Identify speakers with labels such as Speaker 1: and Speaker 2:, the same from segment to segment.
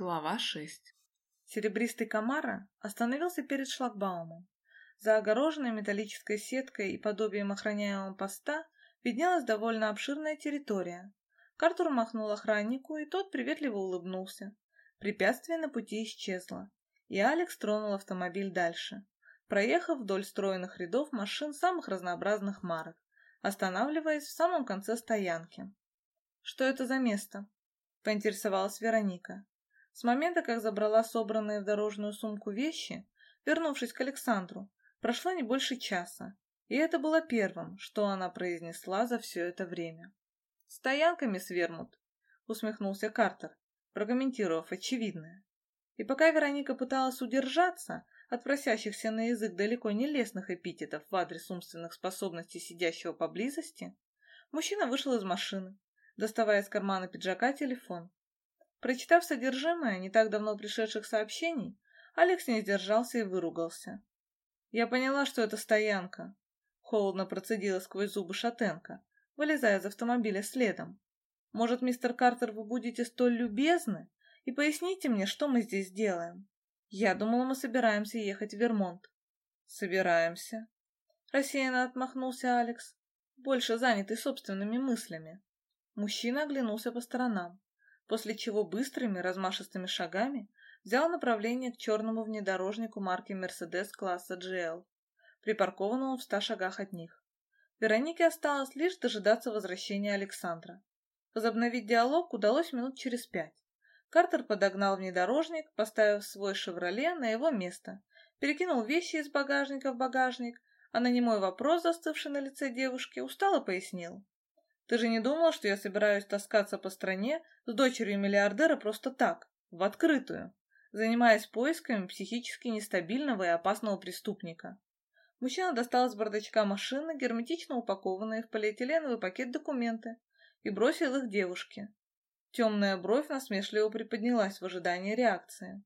Speaker 1: Глава 6
Speaker 2: Серебристый Камара остановился перед шлагбаумом. За огороженной металлической сеткой и подобием охраняемого поста виднелась довольно обширная территория. Картур махнул охраннику, и тот приветливо улыбнулся. Препятствие на пути исчезло, и Алекс тронул автомобиль дальше, проехав вдоль стройных рядов машин самых разнообразных марок, останавливаясь в самом конце стоянки. «Что это за место?» — поинтересовалась Вероника. С момента, как забрала собранные в дорожную сумку вещи, вернувшись к Александру, прошло не больше часа, и это было первым, что она произнесла за все это время. «Стоянка, мисс Вермут», — усмехнулся Картер, прокомментировав очевидное. И пока Вероника пыталась удержаться от просящихся на язык далеко не лестных эпитетов в адрес умственных способностей сидящего поблизости, мужчина вышел из машины, доставая из кармана пиджака телефон. Прочитав содержимое не так давно пришедших сообщений, Алекс не сдержался и выругался. «Я поняла, что это стоянка», — холодно процедила сквозь зубы Шатенко, вылезая из автомобиля следом. «Может, мистер Картер, вы будете столь любезны и поясните мне, что мы здесь делаем? Я думала, мы собираемся ехать в Вермонт». «Собираемся», — рассеянно отмахнулся Алекс, больше занятый собственными мыслями. Мужчина оглянулся по сторонам после чего быстрыми размашистыми шагами взял направление к черному внедорожнику марки Mercedes класса GL, припаркованному в ста шагах от них. Веронике осталось лишь дожидаться возвращения Александра. Возобновить диалог удалось минут через пять. Картер подогнал внедорожник, поставив свой «Шевроле» на его место, перекинул вещи из багажника в багажник, а на немой вопрос, застывший на лице девушки, устало пояснил. Ты же не думала, что я собираюсь таскаться по стране с дочерью миллиардера просто так, в открытую, занимаясь поисками психически нестабильного и опасного преступника? Мужчина достал из бардачка машины герметично упакованные в полиэтиленовый пакет документы и бросил их девушке. Темная бровь насмешливо приподнялась в ожидании реакции.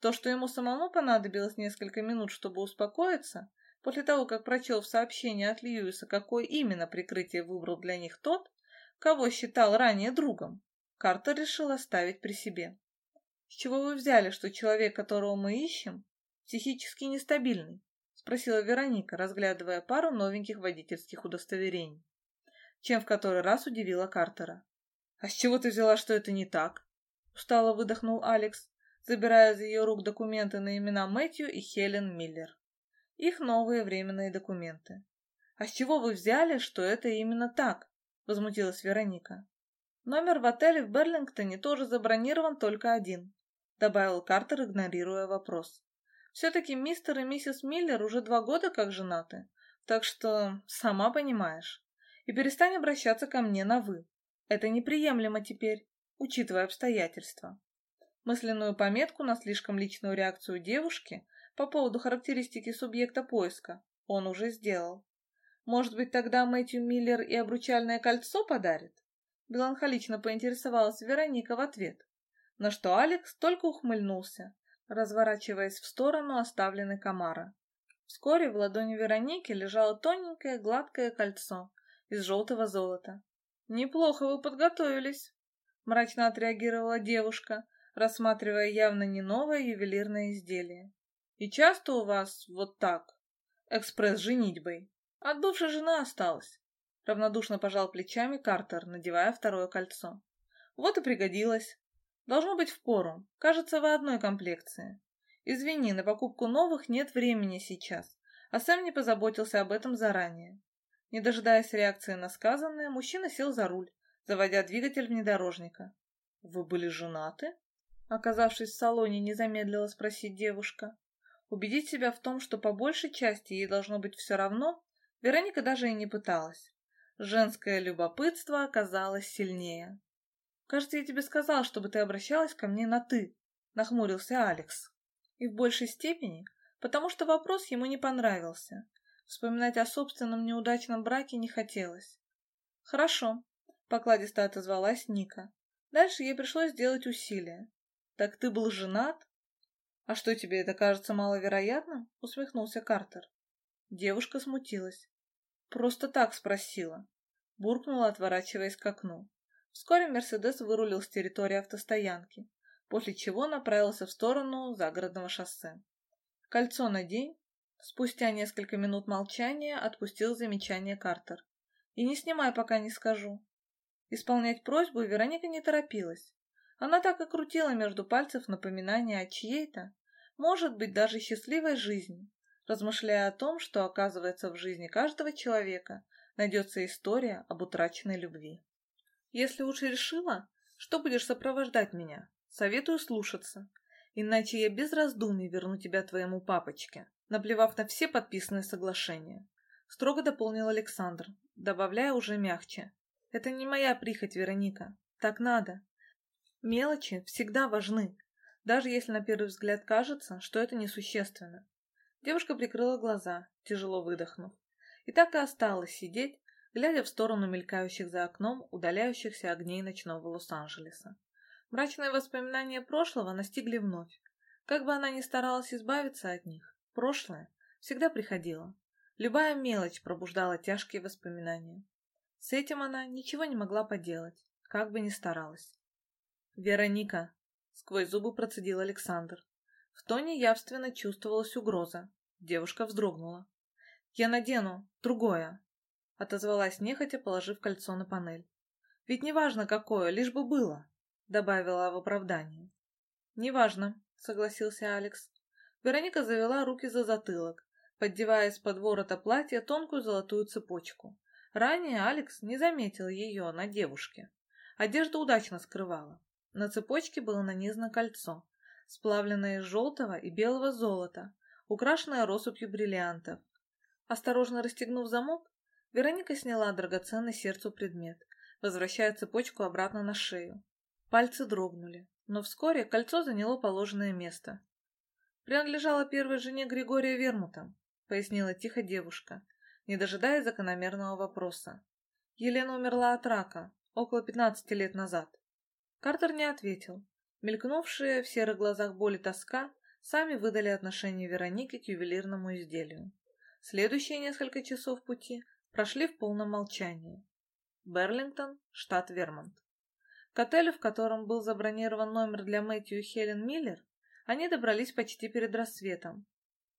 Speaker 2: То, что ему самому понадобилось несколько минут, чтобы успокоиться, После того, как прочел в сообщении от Льюиса, какое именно прикрытие выбрал для них тот, кого считал ранее другом, Картер решил оставить при себе. «С чего вы взяли, что человек, которого мы ищем, психически нестабильный?» — спросила Вероника, разглядывая пару новеньких водительских удостоверений, чем в который раз удивила Картера. «А с чего ты взяла, что это не так?» — устало выдохнул Алекс, забирая из ее рук документы на имена Мэтью и Хелен Миллер их новые временные документы. «А с чего вы взяли, что это именно так?» — возмутилась Вероника. «Номер в отеле в Берлингтоне тоже забронирован только один», — добавил Картер, игнорируя вопрос. «Все-таки мистер и миссис Миллер уже два года как женаты, так что сама понимаешь. И перестань обращаться ко мне на «вы». Это неприемлемо теперь, учитывая обстоятельства». Мысленную пометку на слишком личную реакцию девушки по поводу характеристики субъекта поиска он уже сделал. Может быть, тогда Мэтью Миллер и обручальное кольцо подарит? Меланхолично поинтересовалась Вероника в ответ, на что Алекс только ухмыльнулся, разворачиваясь в сторону оставленной комара. Вскоре в ладони Вероники лежало тоненькое гладкое кольцо из желтого золота. «Неплохо вы подготовились», — мрачно отреагировала девушка, рассматривая явно не новое ювелирное изделие. И часто у вас вот так, экспресс женитьбой? От бывшей жены осталось. Равнодушно пожал плечами Картер, надевая второе кольцо. Вот и пригодилось. Должно быть впору. Кажется, вы одной комплекции. Извини, на покупку новых нет времени сейчас, а Сэм не позаботился об этом заранее. Не дожидаясь реакции на сказанное, мужчина сел за руль, заводя двигатель внедорожника. «Вы были женаты?» Оказавшись в салоне, не замедлила спросить девушка. Убедить себя в том, что по большей части ей должно быть все равно, Вероника даже и не пыталась. Женское любопытство оказалось сильнее. «Кажется, я тебе сказал, чтобы ты обращалась ко мне на «ты», — нахмурился Алекс. И в большей степени, потому что вопрос ему не понравился. Вспоминать о собственном неудачном браке не хотелось. «Хорошо», — покладисто отозвалась Ника. Дальше ей пришлось сделать усилие. «Так ты был женат?» «А что, тебе это кажется маловероятным?» — усмехнулся Картер. Девушка смутилась. «Просто так спросила». Буркнула, отворачиваясь к окну. Вскоре Мерседес вырулил с территории автостоянки. после чего направился в сторону загородного шоссе. «Кольцо надень». Спустя несколько минут молчания отпустил замечание Картер. «И не снимай, пока не скажу». Исполнять просьбу Вероника не торопилась. Она так и крутила между пальцев напоминание о чьей-то, может быть, даже счастливой жизни, размышляя о том, что, оказывается, в жизни каждого человека найдется история об утраченной любви. «Если уж решила, что будешь сопровождать меня, советую слушаться, иначе я без раздумий верну тебя твоему папочке», наплевав на все подписанные соглашения. Строго дополнил Александр, добавляя уже мягче. «Это не моя прихоть, Вероника. Так надо. Мелочи всегда важны, даже если на первый взгляд кажется, что это несущественно. Девушка прикрыла глаза, тяжело выдохнув, и так и осталась сидеть, глядя в сторону мелькающих за окном удаляющихся огней ночного Лос-Анджелеса. Мрачные воспоминания прошлого настигли вновь. Как бы она ни старалась избавиться от них, прошлое всегда приходило. Любая мелочь пробуждала тяжкие воспоминания. С этим она ничего не могла поделать, как бы ни старалась. «Вероника!» — сквозь зубы процедил Александр. В тоне явственно чувствовалась угроза. Девушка вздрогнула. «Я надену. Другое», — отозвалась нехотя, положив кольцо на панель. «Ведь неважно какое, лишь бы было», — добавила в оправдании. «Неважно», — согласился Алекс. Вероника завела руки за затылок, поддевая из-под ворота платья тонкую золотую цепочку. Ранее Алекс не заметил ее на девушке. Одежда удачно скрывала. На цепочке было нанизано кольцо, сплавленное из желтого и белого золота, украшенное россыпью бриллиантов. Осторожно расстегнув замок, Вероника сняла драгоценный сердцу предмет, возвращая цепочку обратно на шею. Пальцы дрогнули, но вскоре кольцо заняло положенное место. «Принадлежало первой жене Григория Вермута», — пояснила тихо девушка, не дожидаясь закономерного вопроса. Елена умерла от рака около пятнадцати лет назад. Картер не ответил. Мелькнувшие в серых глазах боль и тоска сами выдали отношение Вероники к ювелирному изделию. Следующие несколько часов пути прошли в полном молчании. Берлингтон, штат Вермонт. К отелю, в котором был забронирован номер для Мэтью и Хелен Миллер, они добрались почти перед рассветом.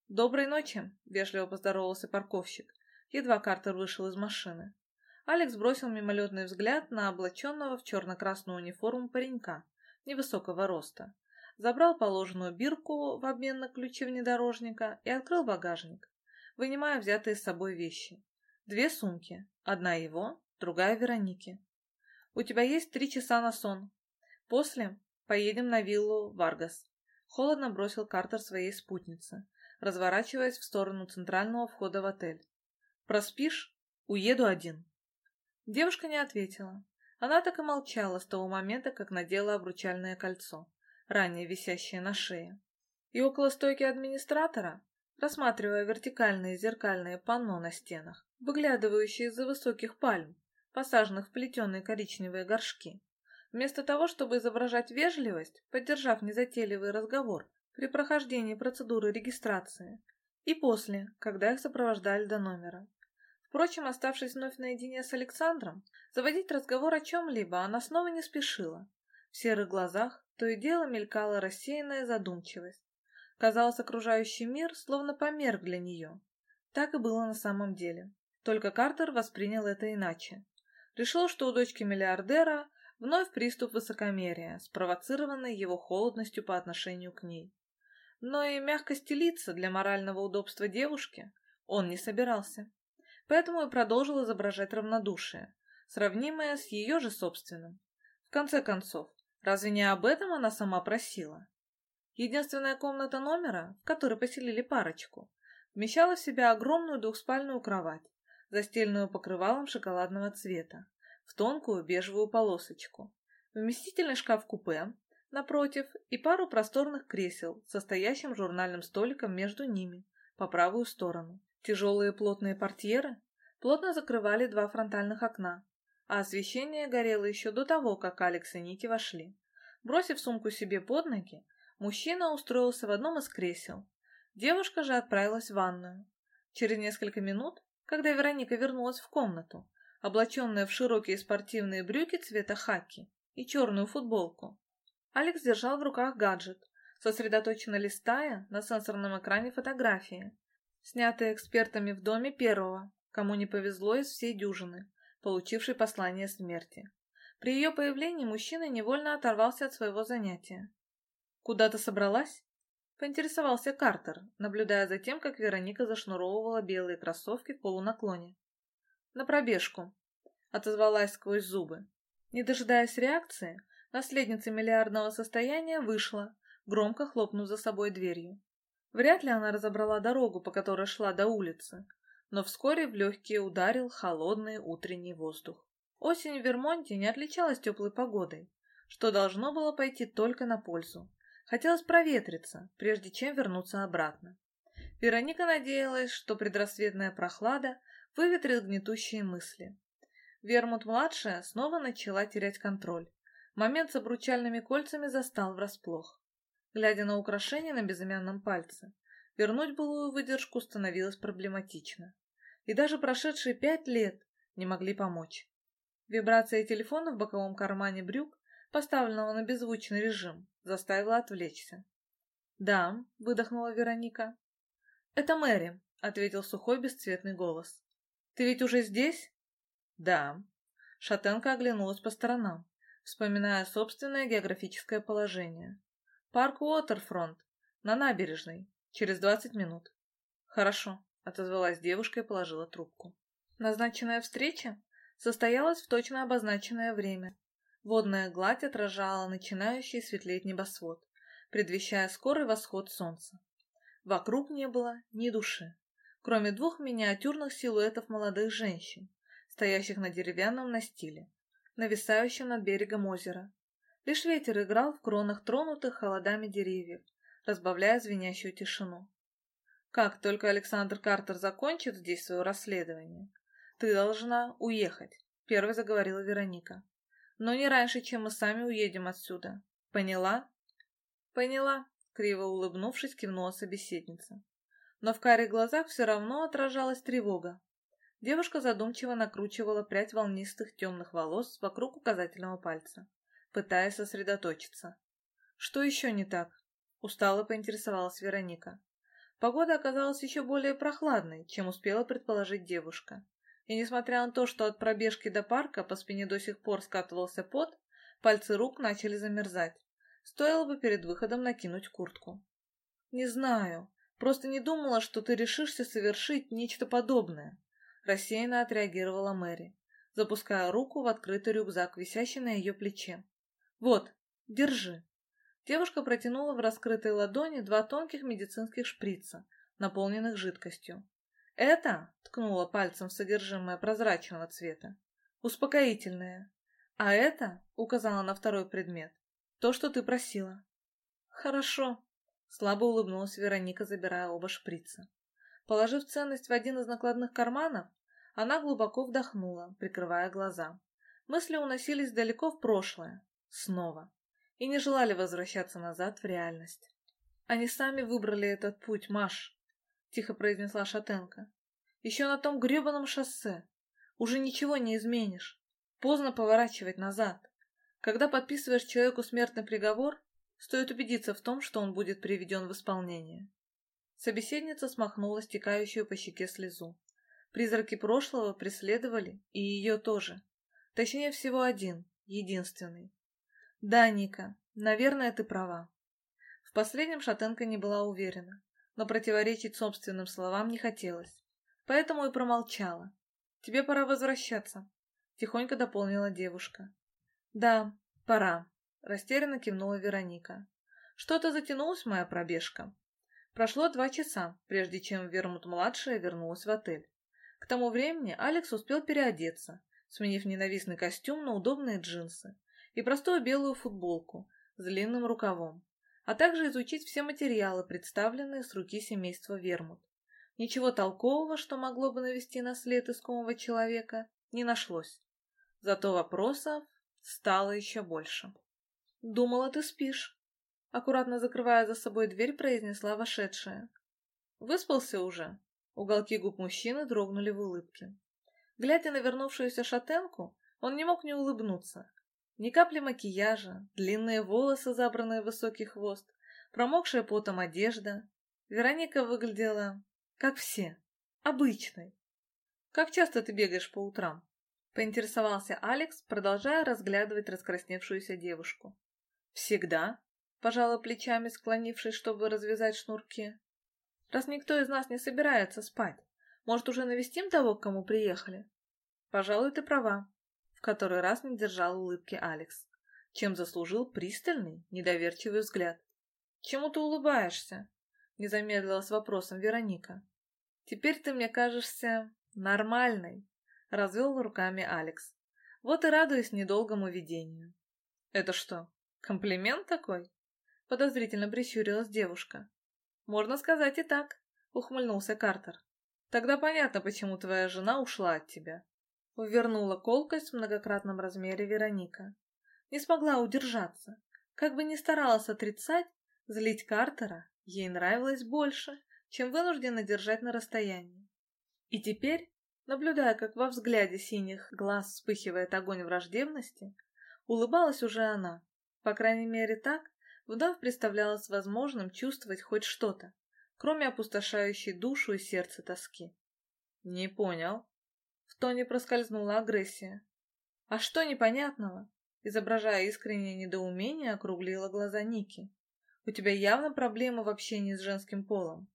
Speaker 2: «Доброй ночи!» — вежливо поздоровался парковщик, едва Картер вышел из машины. Алекс бросил мимолетный взгляд на облаченного в черно-красную униформу паренька, невысокого роста, забрал положенную бирку в обмен на ключи внедорожника и открыл багажник, вынимая взятые с собой вещи. Две сумки, одна его, другая Вероники. «У тебя есть три часа на сон. После поедем на виллу Варгас», — холодно бросил Картер своей спутнице, разворачиваясь в сторону центрального входа в отель. «Проспишь? Уеду один». Девушка не ответила. Она так и молчала с того момента, как надела обручальное кольцо, ранее висящее на шее. И около стойки администратора, рассматривая вертикальные зеркальные панно на стенах, выглядывающие из-за высоких пальм, посаженных в плетеные коричневые горшки, вместо того, чтобы изображать вежливость, поддержав незатейливый разговор при прохождении процедуры регистрации, и после, когда их сопровождали до номера. Впрочем, оставшись вновь наедине с Александром, заводить разговор о чем-либо она снова не спешила. В серых глазах то и дело мелькала рассеянная задумчивость. Казалось, окружающий мир словно померк для нее. Так и было на самом деле. Только Картер воспринял это иначе. Решил, что у дочки миллиардера вновь приступ высокомерия, спровоцированный его холодностью по отношению к ней. Но и мягко стелиться для морального удобства девушки он не собирался поэтому и продолжил изображать равнодушие, сравнимое с ее же собственным. В конце концов, разве не об этом она сама просила? Единственная комната номера, в которой поселили парочку, вмещала в себя огромную двухспальную кровать, застеленную покрывалом шоколадного цвета, в тонкую бежевую полосочку, вместительный шкаф-купе, напротив, и пару просторных кресел, состоящим журнальным столиком между ними, по правую сторону. Тяжелые плотные портьеры плотно закрывали два фронтальных окна, а освещение горело еще до того, как Алекс и Ники вошли. Бросив сумку себе под ноги, мужчина устроился в одном из кресел. Девушка же отправилась в ванную. Через несколько минут, когда Вероника вернулась в комнату, облаченная в широкие спортивные брюки цвета хаки и черную футболку, Алекс держал в руках гаджет, сосредоточенно листая на сенсорном экране фотографии, снятые экспертами в доме первого, кому не повезло из всей дюжины, получившей послание смерти. При ее появлении мужчина невольно оторвался от своего занятия. «Куда-то собралась?» — поинтересовался Картер, наблюдая за тем, как Вероника зашнуровывала белые кроссовки в полунаклоне. «На пробежку», — отозвалась сквозь зубы. Не дожидаясь реакции, наследница миллиардного состояния вышла, громко хлопнув за собой дверью. Вряд ли она разобрала дорогу, по которой шла до улицы, но вскоре в легкие ударил холодный утренний воздух. Осень в Вермонте не отличалась теплой погодой, что должно было пойти только на пользу. Хотелось проветриться, прежде чем вернуться обратно. Вероника надеялась, что предрассветная прохлада выветрит гнетущие мысли. Вермут-младшая снова начала терять контроль. Момент с обручальными кольцами застал врасплох. Глядя на украшение на безымянном пальце, вернуть былую выдержку становилось проблематично. И даже прошедшие пять лет не могли помочь. Вибрация телефона в боковом кармане брюк, поставленного на беззвучный режим, заставила отвлечься. «Да», — выдохнула Вероника. «Это Мэри», — ответил сухой бесцветный голос. «Ты ведь уже здесь?» «Да». Шатенка оглянулась по сторонам, вспоминая собственное географическое положение. «Парк Уотерфронт, на набережной, через двадцать минут». «Хорошо», — отозвалась девушка и положила трубку. Назначенная встреча состоялась в точно обозначенное время. Водная гладь отражала начинающий светлеть небосвод, предвещая скорый восход солнца. Вокруг не было ни души, кроме двух миниатюрных силуэтов молодых женщин, стоящих на деревянном настиле, нависающем над берегом озера. Лишь ветер играл в кронах тронутых холодами деревьев, разбавляя звенящую тишину. Как только Александр Картер закончит здесь свое расследование, ты должна уехать, первой заговорила Вероника. Но не раньше, чем мы сами уедем отсюда. Поняла? Поняла, криво улыбнувшись, кивнула собеседница. Но в карих глазах все равно отражалась тревога. Девушка задумчиво накручивала прядь волнистых темных волос вокруг указательного пальца, пытаясь сосредоточиться. «Что еще не так?» — устало поинтересовалась Вероника. Погода оказалась еще более прохладной, чем успела предположить девушка. И несмотря на то, что от пробежки до парка по спине до сих пор скатывался пот, пальцы рук начали замерзать. Стоило бы перед выходом накинуть куртку. «Не знаю. Просто не думала, что ты решишься совершить нечто подобное», Рассеянно отреагировала Мэри, запуская руку в открытый рюкзак, висящий на ее плече. «Вот, держи». Девушка протянула в раскрытой ладони два тонких медицинских шприца, наполненных жидкостью. «Это», — ткнула пальцем в содержимое прозрачного цвета, — «успокоительное. А это», — указала на второй предмет, — «то, что ты просила». «Хорошо», — слабо улыбнулась Вероника, забирая оба шприца. Положив ценность в один из накладных карманов, она глубоко вдохнула, прикрывая глаза. Мысли уносились далеко в прошлое, снова, и не желали возвращаться назад в реальность. «Они сами выбрали этот путь, Маш», — тихо произнесла Шатенко. «Еще на том гребаном шоссе. Уже ничего не изменишь. Поздно поворачивать назад. Когда подписываешь человеку смертный приговор, стоит убедиться в том, что он будет приведен в исполнение. Собеседница смахнула стекающую по щеке слезу. Призраки прошлого преследовали и ее тоже. Точнее всего один, единственный. Да, Ника, наверное, ты права. В последнем Шатенко не была уверена, но противоречить собственным словам не хотелось. Поэтому и промолчала. Тебе пора возвращаться, тихонько дополнила девушка. Да, пора, растерянно кивнула Вероника. Что-то затянулась моя пробежка. Прошло два часа, прежде чем Вермут-младшая вернулась в отель. К тому времени Алекс успел переодеться, сменив ненавистный костюм на удобные джинсы и простую белую футболку с длинным рукавом, а также изучить все материалы, представленные с руки семейства Вермут. Ничего толкового, что могло бы навести на след искомого человека, не нашлось. Зато вопросов стало еще больше. «Думала, ты спишь», Аккуратно закрывая за собой дверь, произнесла вошедшая. «Выспался уже?» Уголки губ мужчины дрогнули в улыбке. Глядя на вернувшуюся шатенку, он не мог не улыбнуться. Ни капли макияжа, длинные волосы, забранные в высокий хвост, промокшая потом одежда. Вероника выглядела, как все, обычной. «Как часто ты бегаешь по утрам?» — поинтересовался Алекс, продолжая разглядывать раскрасневшуюся девушку. «Всегда?» — пожала плечами, склонившись, чтобы развязать шнурки. «Раз никто из нас не собирается спать, может, уже навестим того, к кому приехали?» «Пожалуй, ты права», — который раз не держал улыбки Алекс, чем заслужил пристальный, недоверчивый взгляд. «Чему ты улыбаешься?» — не замедлила с вопросом Вероника. «Теперь ты мне кажешься нормальной», — развел руками Алекс. «Вот и радуюсь недолгому видению». «Это что, комплимент такой?» — подозрительно прищурилась девушка. «Можно сказать и так», — ухмыльнулся Картер. «Тогда понятно, почему твоя жена ушла от тебя». Увернула колкость в многократном размере Вероника. Не смогла удержаться. Как бы ни старалась отрицать, Злить Картера ей нравилось больше, чем вынужденно держать на расстоянии. И теперь, наблюдая, как во взгляде синих глаз вспыхивает огонь враждебности, улыбалась уже она. По крайней мере так, вновь представлялось возможным чувствовать хоть что-то, кроме опустошающей душу и сердце тоски. «Не понял». В тоне проскользнула агрессия. «А что непонятного?» Изображая искреннее недоумение, округлила глаза Ники. У тебя явно проблемы в общении с женским полом.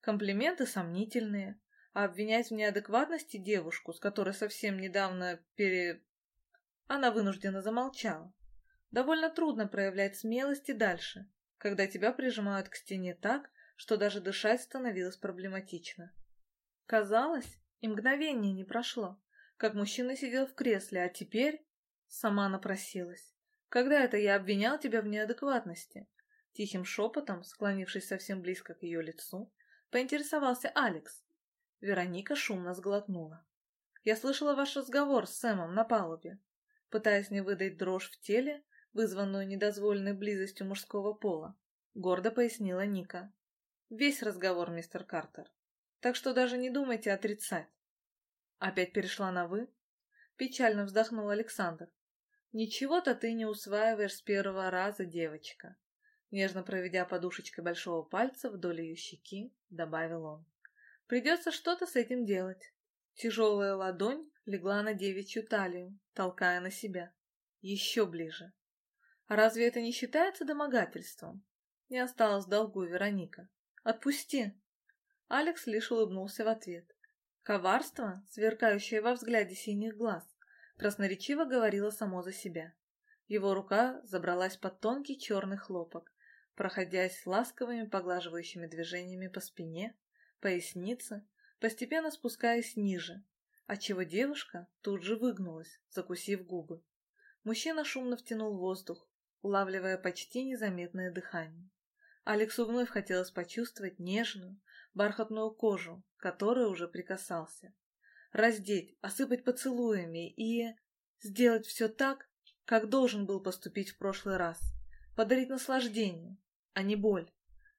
Speaker 2: Комплименты сомнительные, а обвинять в неадекватности девушку, с которой совсем недавно пере... Она вынуждена замолчала. Довольно трудно проявлять смелость и дальше, когда тебя прижимают к стене так, что даже дышать становилось проблематично. Казалось, и мгновение не прошло, как мужчина сидел в кресле, а теперь сама напросилась. Когда это я обвинял тебя в неадекватности? Тихим шепотом, склонившись совсем близко к ее лицу, поинтересовался Алекс. Вероника шумно сглотнула. «Я слышала ваш разговор с Сэмом на палубе», пытаясь не выдать дрожь в теле, вызванную недозволенной близостью мужского пола, гордо пояснила Ника. «Весь разговор, мистер Картер. Так что даже не думайте отрицать». Опять перешла на «вы»? Печально вздохнул Александр. «Ничего-то ты не усваиваешь с первого раза, девочка нежно проведя подушечкой большого пальца вдоль ее щеки, добавил он. Придется что-то с этим делать. Тяжелая ладонь легла на девичью талию, толкая на себя. Еще ближе. Разве это не считается домогательством? Не осталось долгу Вероника. Отпусти. Алекс лишь улыбнулся в ответ. Коварство, сверкающее во взгляде синих глаз, красноречиво говорило само за себя. Его рука забралась под тонкий черный хлопок, проходясь ласковыми поглаживающими движениями по спине, пояснице, постепенно спускаясь ниже, отчего девушка тут же выгнулась, закусив губы. Мужчина шумно втянул воздух, улавливая почти незаметное дыхание. Алексу вновь хотелось почувствовать нежную, бархатную кожу, которой уже прикасался. Раздеть, осыпать поцелуями и... сделать все так, как должен был поступить в прошлый раз. Подарить наслаждение, а не боль.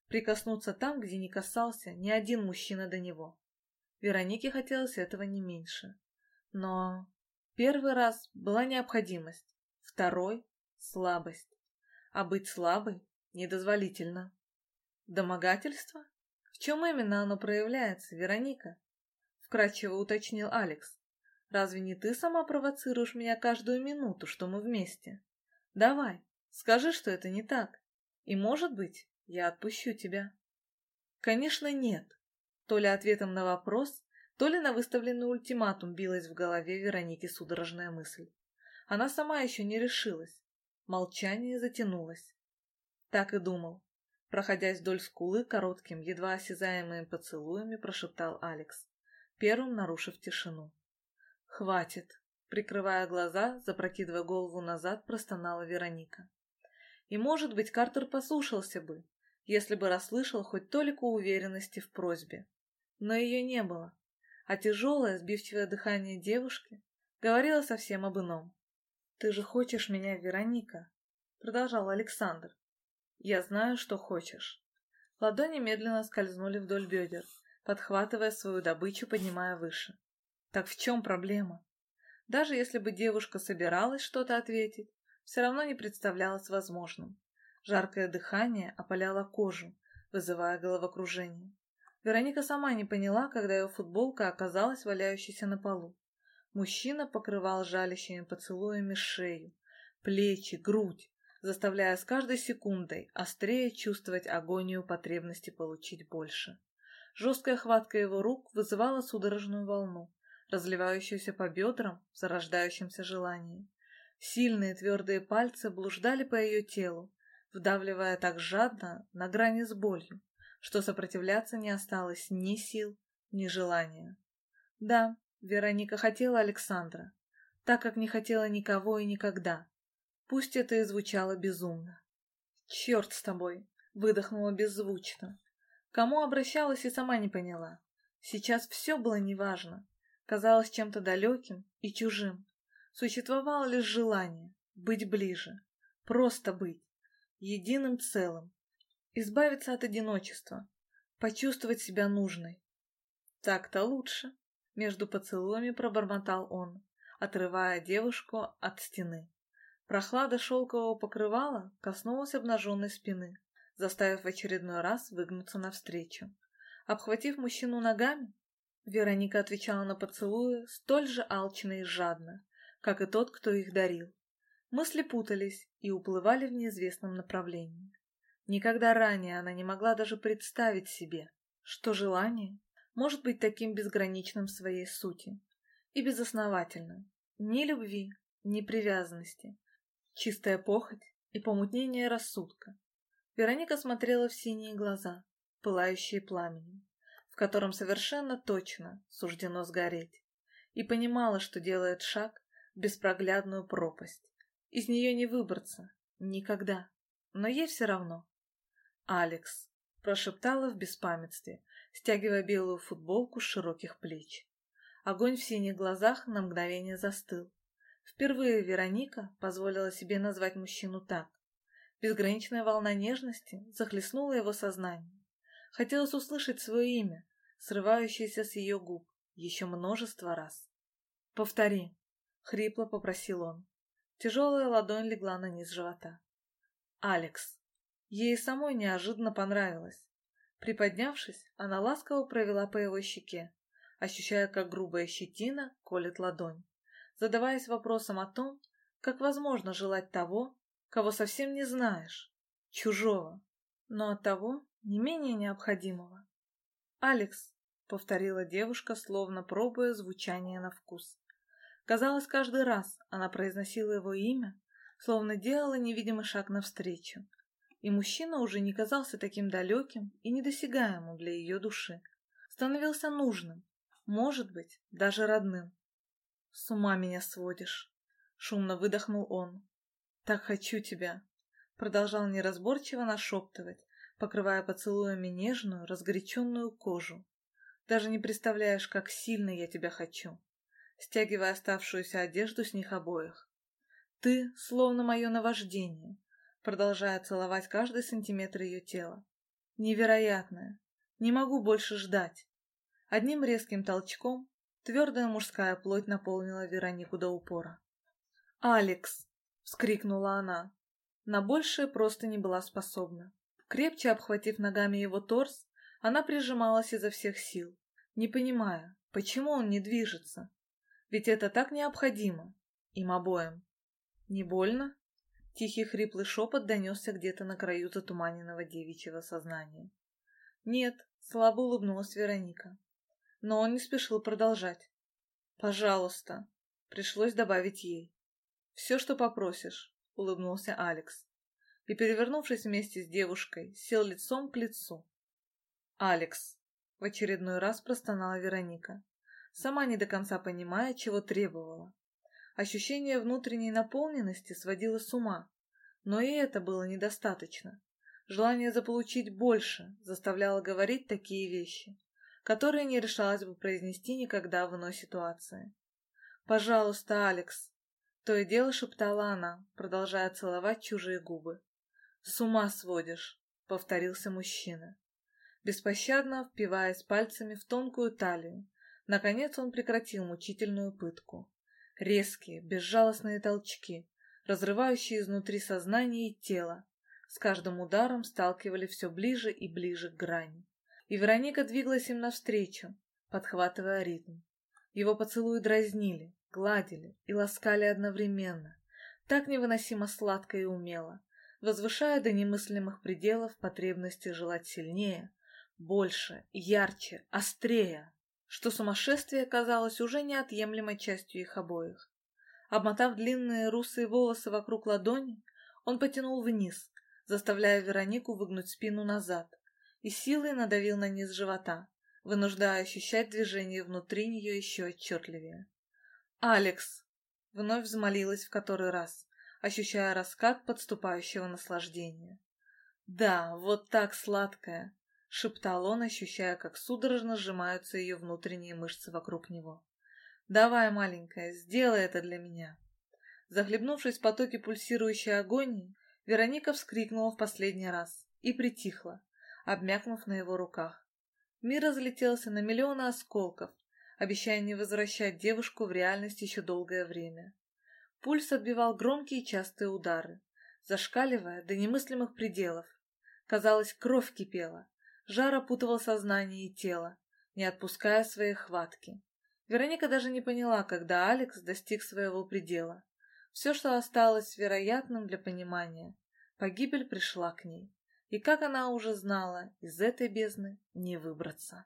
Speaker 2: Прикоснуться там, где не касался ни один мужчина до него. Веронике хотелось этого не меньше. Но первый раз была необходимость, второй — слабость. А быть слабой недозволительно. Домогательство? Чем именно оно проявляется, Вероника? Вкратчиво уточнил Алекс. Разве не ты сама провоцируешь меня каждую минуту, что мы вместе? Давай, скажи, что это не так. И, может быть, я отпущу тебя. Конечно, нет. То ли ответом на вопрос, то ли на выставленный ультиматум билась в голове Вероники судорожная мысль. Она сама еще не решилась. Молчание затянулось. Так и думал. Проходясь вдоль скулы коротким, едва осязаемыми поцелуями, прошептал Алекс, первым нарушив тишину. «Хватит!» Прикрывая глаза, запрокидывая голову назад, простонала Вероника. И, может быть, Картер послушался бы, если бы расслышал хоть толику уверенности в просьбе. Но ее не было, а тяжелое, сбивчивое дыхание девушки говорило совсем об ином. «Ты же хочешь меня, Вероника?» — продолжал Александр. «Я знаю, что хочешь». Ладони медленно скользнули вдоль бедер, подхватывая свою добычу, поднимая выше. Так в чем проблема? Даже если бы девушка собиралась что-то ответить, все равно не представлялось возможным. Жаркое дыхание опаляло кожу, вызывая головокружение. Вероника сама не поняла, когда ее футболка оказалась валяющейся на полу. Мужчина покрывал жалящими поцелуями шею, плечи, грудь, заставляя с каждой секундой острее чувствовать агонию потребности получить больше. Жесткая хватка его рук вызывала судорожную волну, разливающуюся по бедрам в зарождающемся желании. Сильные твердые пальцы блуждали по ее телу, вдавливая так жадно на грани с болью, что сопротивляться не осталось ни сил, ни желания. Да, Вероника хотела Александра, так как не хотела никого и никогда. Пусть это и звучало безумно. «Черт с тобой!» — выдохнула беззвучно. Кому обращалась и сама не поняла. Сейчас все было неважно, казалось чем-то далеким и чужим. Существовало лишь желание быть ближе, просто быть, единым целым, избавиться от одиночества, почувствовать себя нужной. Так-то лучше, между поцелуями пробормотал он, отрывая девушку от стены. Прохлада шелкового покрывала коснулась обнаженной спины, заставив в очередной раз выгнуться навстречу. Обхватив мужчину ногами, Вероника отвечала на поцелуи столь же алчно и жадно, как и тот, кто их дарил. Мысли путались и уплывали в неизвестном направлении. Никогда ранее она не могла даже представить себе, что желание может быть таким безграничным в своей сути и безосновательным. Ни любви, ни привязанности, чистая похоть и помутнение рассудка. Вероника смотрела в синие глаза, пылающие пламенем, в котором совершенно точно суждено сгореть, и понимала, что делает шаг в беспроглядную пропасть. Из нее не выбраться. Никогда. Но ей все равно. «Алекс», — прошептала в беспамятстве, стягивая белую футболку с широких плеч. Огонь в синих глазах на мгновение застыл. Впервые Вероника позволила себе назвать мужчину так. Безграничная волна нежности захлестнула его сознание. Хотелось услышать свое имя, срывающееся с ее губ, еще множество раз. «Повтори», — хрипло попросил он. Тяжелая ладонь легла на низ живота. Алекс. Ей самой неожиданно понравилось. Приподнявшись, она ласково провела по его щеке, ощущая, как грубая щетина колет ладонь, задаваясь вопросом о том, как возможно желать того, кого совсем не знаешь, чужого, но от того не менее необходимого. «Алекс», — повторила девушка, словно пробуя звучание на вкус. Казалось, каждый раз она произносила его имя, словно делала невидимый шаг навстречу. И мужчина уже не казался таким далеким и недосягаемым для ее души. Становился нужным, может быть, даже родным. «С ума меня сводишь!» — шумно выдохнул он. «Так хочу тебя!» — продолжал неразборчиво нашептывать, покрывая поцелуями нежную, разгоряченную кожу. «Даже не представляешь, как сильно я тебя хочу!» стягивая оставшуюся одежду с них обоих. «Ты словно мое наваждение», продолжая целовать каждый сантиметр ее тела. «Невероятное! Не могу больше ждать!» Одним резким толчком твердая мужская плоть наполнила Веронику до упора. «Алекс!» — вскрикнула она. На большее просто не была способна. Крепче обхватив ногами его торс, она прижималась изо всех сил, не понимая, почему он не движется. Ведь это так необходимо. Им обоим. Не больно? Тихий хриплый шепот донесся где-то на краю затуманенного девичьего сознания. Нет, слабо улыбнулась Вероника. Но он не спешил продолжать. Пожалуйста, пришлось добавить ей. Все, что попросишь, улыбнулся Алекс. И, перевернувшись вместе с девушкой, сел лицом к лицу. Алекс, в очередной раз простонала Вероника сама не до конца понимая, чего требовала. Ощущение внутренней наполненности сводило с ума, но и это было недостаточно. Желание заполучить больше заставляло говорить такие вещи, которые не решалась бы произнести никогда в иной ситуации. «Пожалуйста, Алекс!» То и дело шептала она, продолжая целовать чужие губы. «С ума сводишь!» — повторился мужчина, беспощадно впиваясь пальцами в тонкую талию, Наконец он прекратил мучительную пытку. Резкие, безжалостные толчки, разрывающие изнутри сознание и тело, с каждым ударом сталкивали все ближе и ближе к грани. И Вероника двигалась им навстречу, подхватывая ритм. Его поцелуи дразнили, гладили и ласкали одновременно, так невыносимо сладко и умело, возвышая до немыслимых пределов потребности желать сильнее, больше, ярче, острее, что сумасшествие казалось уже неотъемлемой частью их обоих. Обмотав длинные русые волосы вокруг ладони, он потянул вниз, заставляя Веронику выгнуть спину назад, и силой надавил на низ живота, вынуждая ощущать движение внутри нее еще отчетливее. «Алекс!» — вновь взмолилась в который раз, ощущая раскат подступающего наслаждения. «Да, вот так сладкая!» — шептал он, ощущая, как судорожно сжимаются ее внутренние мышцы вокруг него. «Давай, маленькая, сделай это для меня!» Захлебнувшись в потоке пульсирующей агонии, Вероника вскрикнула в последний раз и притихла, обмякнув на его руках. Мир разлетелся на миллионы осколков, обещая не возвращать девушку в реальность еще долгое время. Пульс отбивал громкие частые удары, зашкаливая до немыслимых пределов. Казалось, кровь кипела, жар опутывал сознание и тело, не отпуская своей хватки. Вероника даже не поняла, когда Алекс достиг своего предела. Все, что осталось вероятным для понимания, погибель пришла к ней. И как она уже знала, из этой бездны не выбраться.